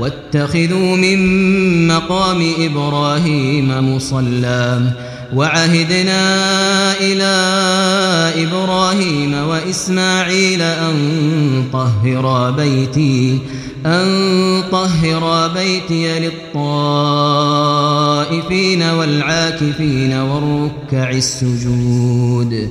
واتخذوا من مقام إبراهيم مصلى وعهدنا إلى إبراهيم وإسماعيل أن طهر بيتي أن طهر بيتي للطائفين والعاكفين والركع السجود.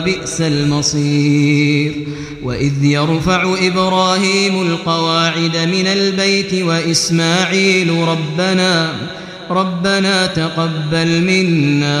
وبئس المصير. وإذ يرفع إبراهيم القواعد من البيت وإسماعيل ربنا ربنا تقبل منا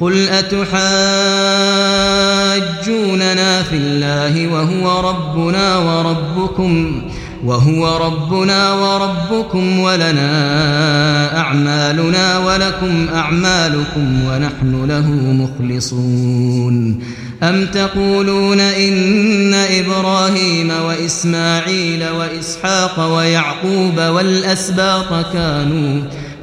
قل أتحاجوننا في الله وهو ربنا وربكم وهو ربنا وربكم ولنا أعمالنا ولكم أعمالكم ونحن له مخلصون أم تقولون إن إبراهيم وإسماعيل وإسحاق ويعقوب والأسباط كانوا مخلصون